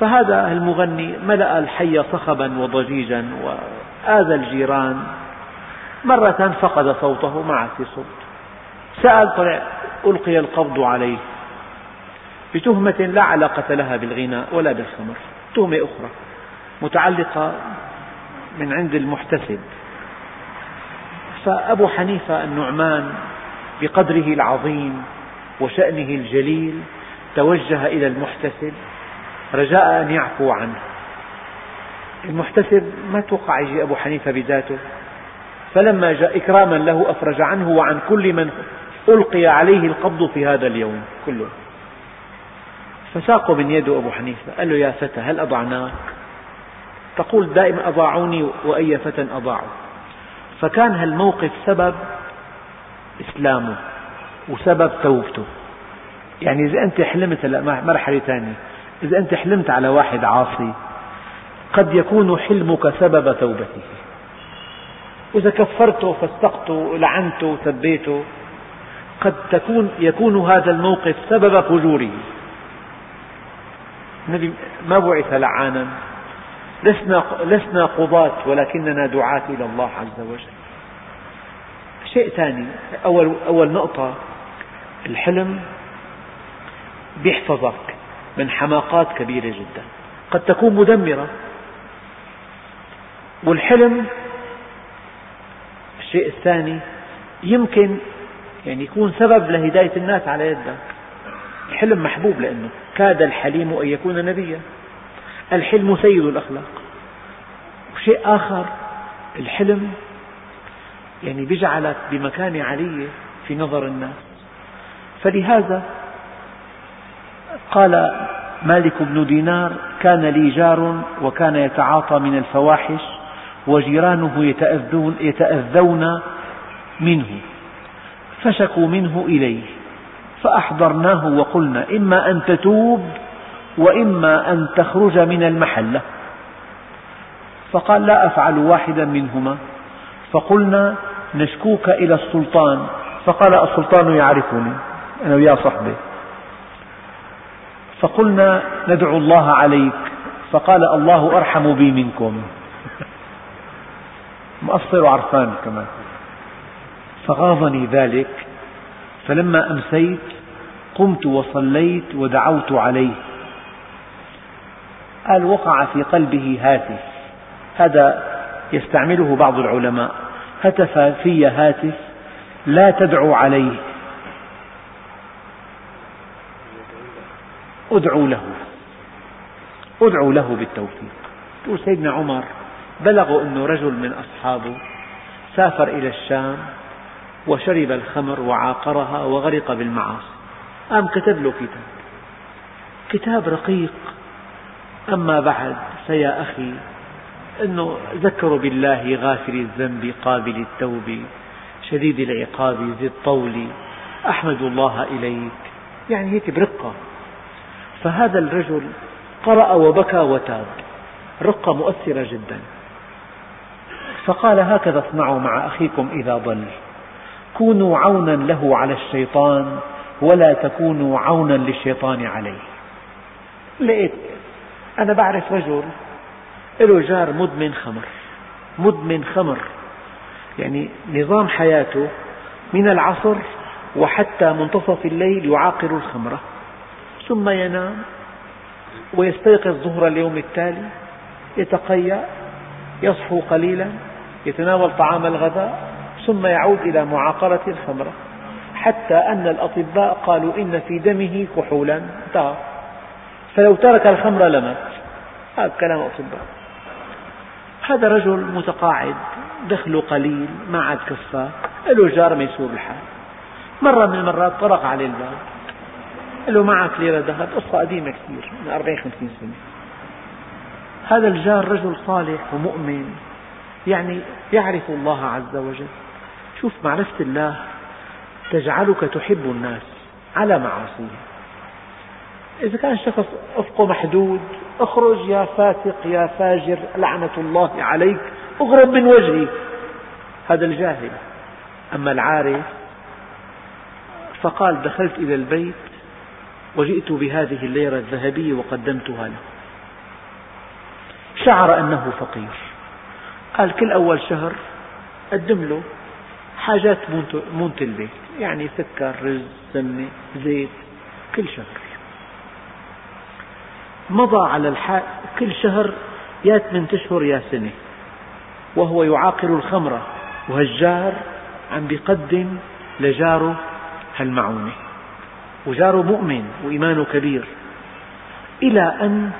فهذا المغني ملأ الحي صخبا وضجيجا وآذى الجيران. مرة فقد صوته ما عاد في صوت سأل طلع ألقي القبض عليه. بتهمة لا علاقة لها بالغناء ولا بالخمر. تهمة أخرى متعلقة من عند المحتسب. فأبو حنيفة النعمان بقدره العظيم وشأنه الجليل توجه إلى المحتسب رجاء أن يعفو عنه. المحتسب ما توقع يجي أبو حنيفة بذاته. فلما جاء إكراما له أفرج عنه وعن كل من ألقي عليه القبض في هذا اليوم كله. فساقه من يده أبو حنيفة. قال له يا فتى هل أضعناك؟ تقول دائما أضاعوني وأي فتى أضاعوا فكان هالموقف سبب إسلامه وسبب توبته. يعني إذا أنت حلمت هلا مرحلة ثانية إذا أنت حلمت على واحد عاصي قد يكون حلمك سبب توبته. وإذا كفرته فسقته لعنته سبيته قد تكون يكون هذا الموقف سبب فجوره. النبي ما بعث لعانا. لسنا, لسنا قضاة ولكننا دعاة إلى الله عز وجل. شيء ثاني أول, أول نقطة الحلم يحفظك من حماقات كبيرة جدا. قد تكون مدمرة. والحلم الشيء الثاني يمكن يعني يكون سبب لهداية الناس على يدك. الحلم محبوب لأنه كاد الحليم أن يكون نبيا. الحلم سيد الأخلاق. وشيء آخر الحلم يعني بيجعلك بمكانة عالية في نظر الناس. فلهذا قال مالك بن دينار كان لي جار وكان يتعاطى من الفواحش وجيرانه يتأذون, يتأذون منه فشكوا منه إليه. فأحضرناه وقلنا إما أن تتوب وإما أن تخرج من المحلة. فقال لا أفعل واحدا منهما. فقلنا نشكوك إلى السلطان. فقال السلطان يعرفني أنا ويا صحبي فقلنا ندعو الله عليك. فقال الله أرحم بي منكم. مقصر وعرفان كمان. فغاضني ذلك. فلما أمسيت قمت وصليت ودعوت عليه. قال وقع في قلبه هاتف. هذا يستعمله بعض العلماء. هتف في هاتف لا تدعو عليه. ادعوا له. ادعوا له بالتوفيق. تقول سيدنا عمر بلغوا أن رجل من أصحابه سافر إلى الشام وشرب الخمر وعاقرها وغرق بالمعاصي. قام كتب له كتاب. كتاب رقيق. أما بعد فيا أخي أنه ذكر بالله غافر الذنب قابل التوب شديد العقاب ذي الطول. أحمد الله إليك. يعني هيك برقة. فهذا الرجل قرأ وبكى وتاب. رقة مؤثرة جدا. فقال هكذا اصنعوا مع أخيكم إذا ضل. كونوا عونا له على الشيطان ولا تكونوا عونا للشيطان عليه. لقيت أنا بعرف رجل له جار مدمن خمر مدمن خمر. يعني نظام حياته من العصر وحتى منتصف الليل يعاقر الخمرة ثم ينام ويستيقظ ظهر اليوم التالي يتقيأ يصحو قليلا يتناول طعام الغداء ثم يعود إلى معاقرة الخمرة حتى أن الأطباء قالوا إن في دمه كحولا. فلو ترك الخمر لمات. هذا كلام الأطباء هذا رجل متقاعد دخله قليل ما عاد كفاه له جار ميسور الحال مرة من المرات طرق عليه الباب. قال له معك ليرة ذهب قصة قديمة كثير من أربعين خمسين سنة. هذا الجار رجل صالح ومؤمن يعني يعرف الله عز وجل. شوف معرفة الله تجعلك تحب الناس على معاصيه إذا كان الشخص أفقه محدود اخرج يا فاسق يا فاجر لعنة الله عليك اغرب من وجهي. هذا الجاهل. أما العارف فقال دخلت إلى البيت وجئت بهذه الليرة الذهبية وقدمتها له. شعر أنه فقير. قال كل أول شهر قدم له حاجات مونة البيت يعني سكر رز سمنة زيت كل شهر. مضى على الحال كل شهر يا ثمان أشهر يا سنة. وهو يعاقر الخمرة وهالجار عم بيقدم لجاره هالمعونة. وجاره مؤمن وإيمانه كبير. إلى أن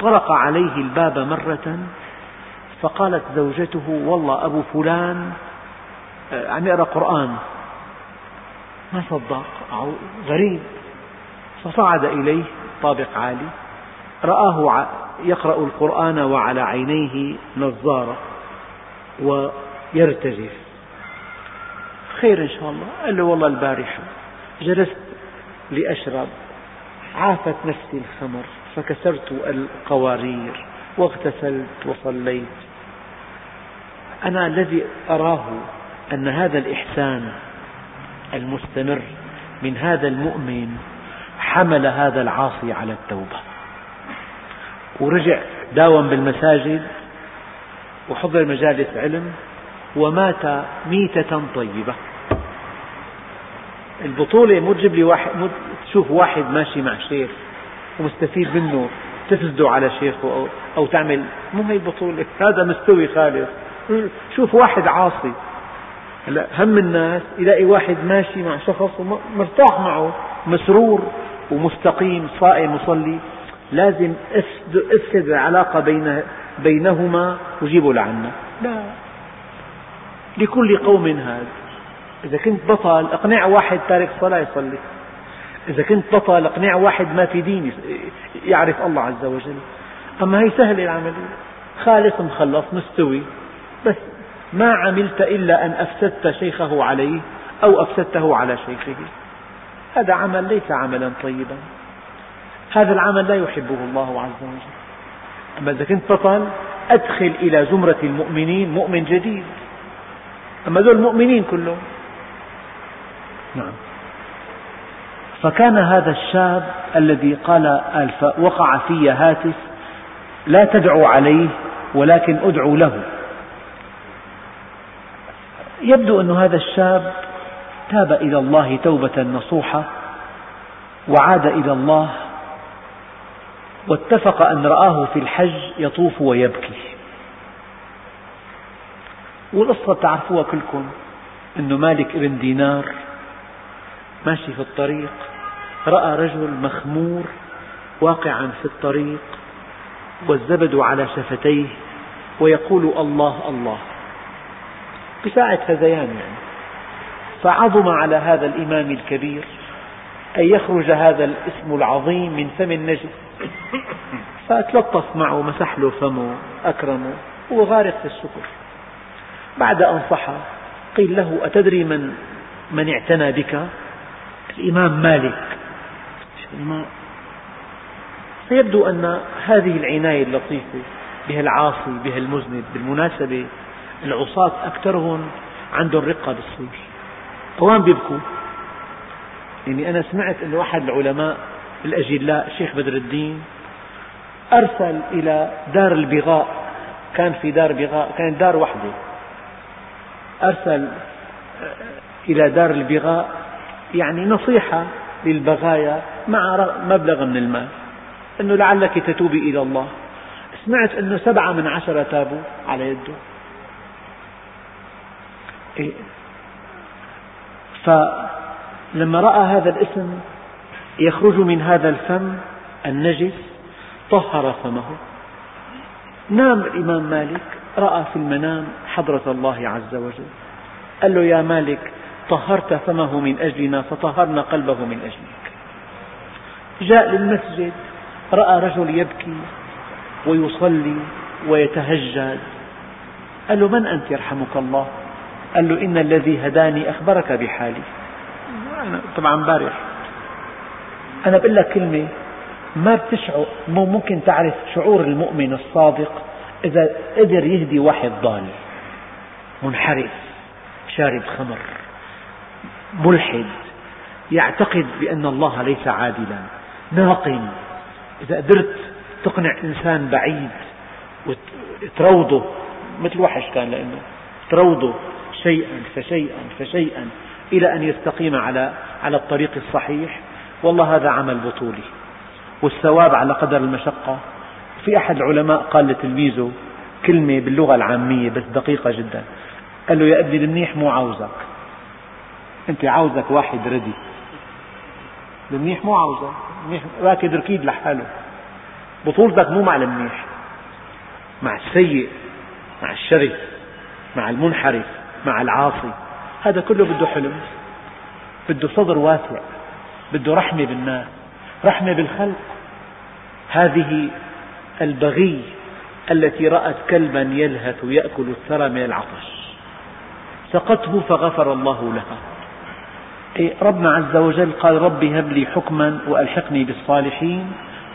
طرق عليه الباب مرة فقالت زوجته والله أبو فلان عم يقرأ قرآن. ما صدق غريب. فصعد إليه طابق عالي. رآه يقرأ القرآن وعلى عينيه نظارة ويرتجف. خير إن شاء الله. قال له والله البارحة جلست لأشرب. عافت نفسي الخمر. فكسرت القوارير واغتسلت وصليت. أنا الذي أراه أن هذا الإحسان المستمر من هذا المؤمن حمل هذا العاصي على التوبة. ورجع داوم بالمساجد وحضر مجالس علم ومات ميتة طيبة. البطولة مو تجيب لي واحد مو تشوف واحد ماشي مع شيخ ومستفيد منه تفسده على شيخه أو, أو تعمل. مو هي البطولة. هذا مستوي خالص. شوف واحد عاصي. هلا هم الناس يلاقي واحد ماشي مع شخص ومرتاح معه مسرور ومستقيم صائم مصلي لازم افسد العلاقة بين بينهما وجيبه لعنا. لا. لكل قوم هاد إذا كنت بطل أقنع واحد تارك صلاة يصلي. إذا كنت بطل أقنع واحد ما في دين يعرف الله عز وجل. أما هي سهلة العملية. خالص مخلص مستوي. بس. ما عملت إلا أن أفسدت شيخه عليه أو أفسدته على شيخه. هذا عمل ليس عملا طيبا. هذا العمل لا يحبه الله عز وجل. أما إذا كنت بطل أدخل إلى زمرة المؤمنين مؤمن جديد. أما ذول المؤمنين كلهم. نعم. فكان هذا الشاب الذي قال وقع في هاتف لا تدعو عليه ولكن أدعو له. يبدو أن هذا الشاب تاب إلى الله توبة نصوحة وعاد إلى الله واتفق أن رآه في الحج يطوف ويبكي. والقصة تعرفوها كلكم أن مالك ابن دينار ماشي في الطريق رأى رجل مخمور واقعا في الطريق والزبد على شفتيه ويقول الله الله. بساعة هذيان يعني. فعظم على هذا الإمام الكبير أن يخرج هذا الاسم العظيم من فم النجم. فتلطف معه مسح له فمه أكرمه هو غارق في الشكر بعد أن صحى قيل له أتدري من من اعتنى بك؟ الإمام مالك. فيبدو أن هذه العناية اللطيفة بها العاصي بها المذنب بالمناسبة العصاة أكثرهم عندهم رقة بالصيف أوان بيبكوا يعني أنا سمعت أن أحد العلماء الأجلاء الشيخ بدر الدين أرسل إلى دار البغاء. كان في دار بغاء كانت دار وحدة. أرسل إلى دار البغاء يعني نصيحة للبغايا مع مبلغ من المال. أنه لعلك تتوبي إلى الله. سمعت أنه سبعة من عشرة تابوا على يده؟ فلما رأى هذا الاسم يخرج من هذا الفم النجس طهر فمه. نام الإمام مالك رأى في المنام حضرة الله عز وجل. قال له يا مالك طهرت فمه من أجلنا فطهرنا قلبه من أجلك. جاء للمسجد رأى رجل يبكي ويصلي ويتهجد. قال له من أنت يرحمك الله؟ قال له إن الذي هداني أخبرك بحالي. أنا طبعا بارح. أنا بقول لك كلمة ما بتشعر ممكن تعرف شعور المؤمن الصادق إذا قدر يهدي واحد ضال منحرف شارب خمر ملحد يعتقد بأن الله ليس عادلا ناقم. إذا قدرت تقنع إنسان بعيد وتروضه مثل وحش كان لأنه تروضه. شيئا فشيئا فشيئا إلى أن يستقيم على على الطريق الصحيح والله هذا عمل بطولي. والثواب على قدر المشقة في أحد العلماء قال لتلميذه كلمة باللغة العامية بس دقيقة جدا قال له يا ابني المنيح مو عاوزك. أنت عاوزك واحد ردي. المنيح مو عاوزك المنيح راكد ركيد لحاله. بطولتك مو مع المنيح مع السيء مع الشرس مع المنحرف. مع العاصي. هذا كله بده حلم بده صدر واسع بده رحمة بالناس رحمة بالخلق. هذه البغي التي رأت كلبا يلهث يأكل الثرى من العطش. سقته فغفر الله لها. ربنا عز وجل قال رب هب لي حكما وألحقني بالصالحين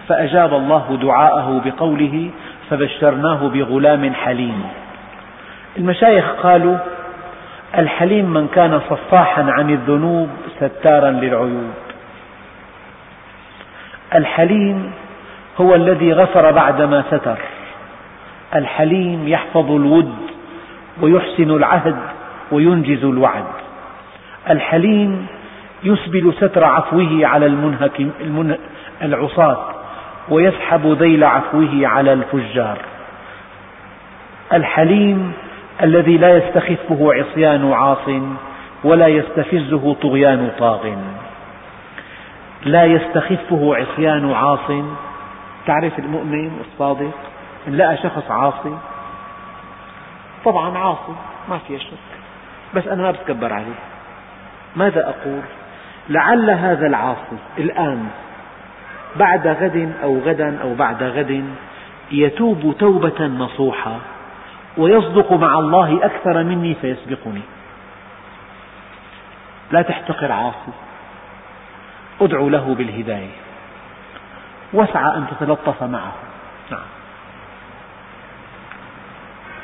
فأجاب الله دعاءه بقوله فبشرناه بغلام حليم. المشايخ قالوا الحليم من كان صفاحا عن الذنوب ستارا للعيوب. الحليم هو الذي غفر بعدما ستر. الحليم يحفظ الود ويحسن العهد وينجز الوعد. الحليم يسبل ستر عفوه على المنهك العصاة ويسحب ذيل عفوه على الفجار. الحليم الذي لا يستخفه عصيان عاص ولا يستفزه طغيان طاغ. لا يستخفه عصيان عاص. تعرف المؤمن الصادق إن لقى شخص عاصي؟ طبعا عاصي ما في شك. بس أنا ما بتكبر عليه. ماذا أقول؟ لعل هذا العاصي الآن بعد غد أو غدا أو بعد غد يتوب توبة نصوحة. ويصدق مع الله أكثر مني فيسبقني. لا تحتقر عاصي. ادعو له بالهداية. واسعى أن تتلطف معه. نعم.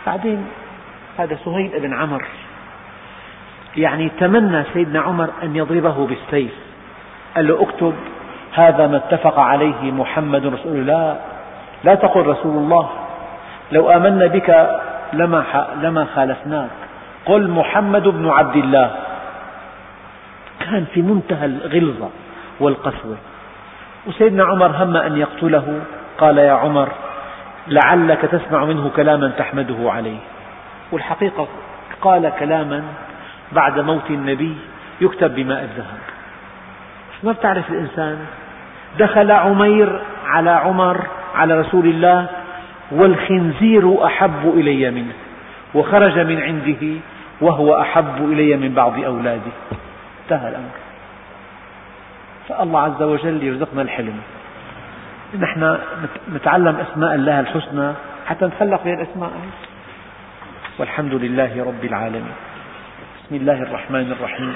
بعدين هذا سهيل بن عمر. يعني تمنى سيدنا عمر أن يضربه بالسيف. قال له اكتب هذا ما اتفق عليه محمد رسول الله. لا تقل رسول الله. لو آمنا بك لما, لما خالفناك. قل محمد بن عبد الله. كان في منتهى الغلظة والقسوة. وسيدنا عمر هم أن يقتله. قال يا عمر لعلك تسمع منه كلاما تحمده عليه. والحقيقة قال كلاما بعد موت النبي يكتب بماء الذهب. ما بتعرف الإنسان؟ دخل عمير على عمر على رسول الله والخنزير أحب إلي منه وخرج من عنده وهو أحب إلي من بعض أولادي انتهى الأمر. فالله عز وجل يرزقنا الحلم. نحن نتعلم أسماء الله الحسنى حتى نتخلق بهالأسماء والحمد لله رب العالمين. بسم الله الرحمن الرحيم.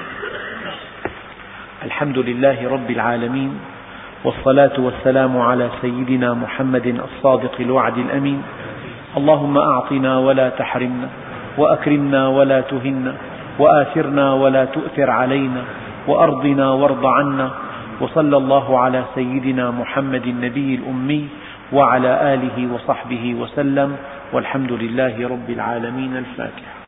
الحمد لله رب العالمين. والصلاة والسلام على سيدنا محمد الصادق الوعد الأمين. اللهم أعطنا ولا تحرمنا وأكرمنا ولا تهنا وآثرنا ولا تؤثر علينا وأرضنا وارض عنا وصلى الله على سيدنا محمد النبي الأمي وعلى آله وصحبه وسلم والحمد لله رب العالمين الفاتحة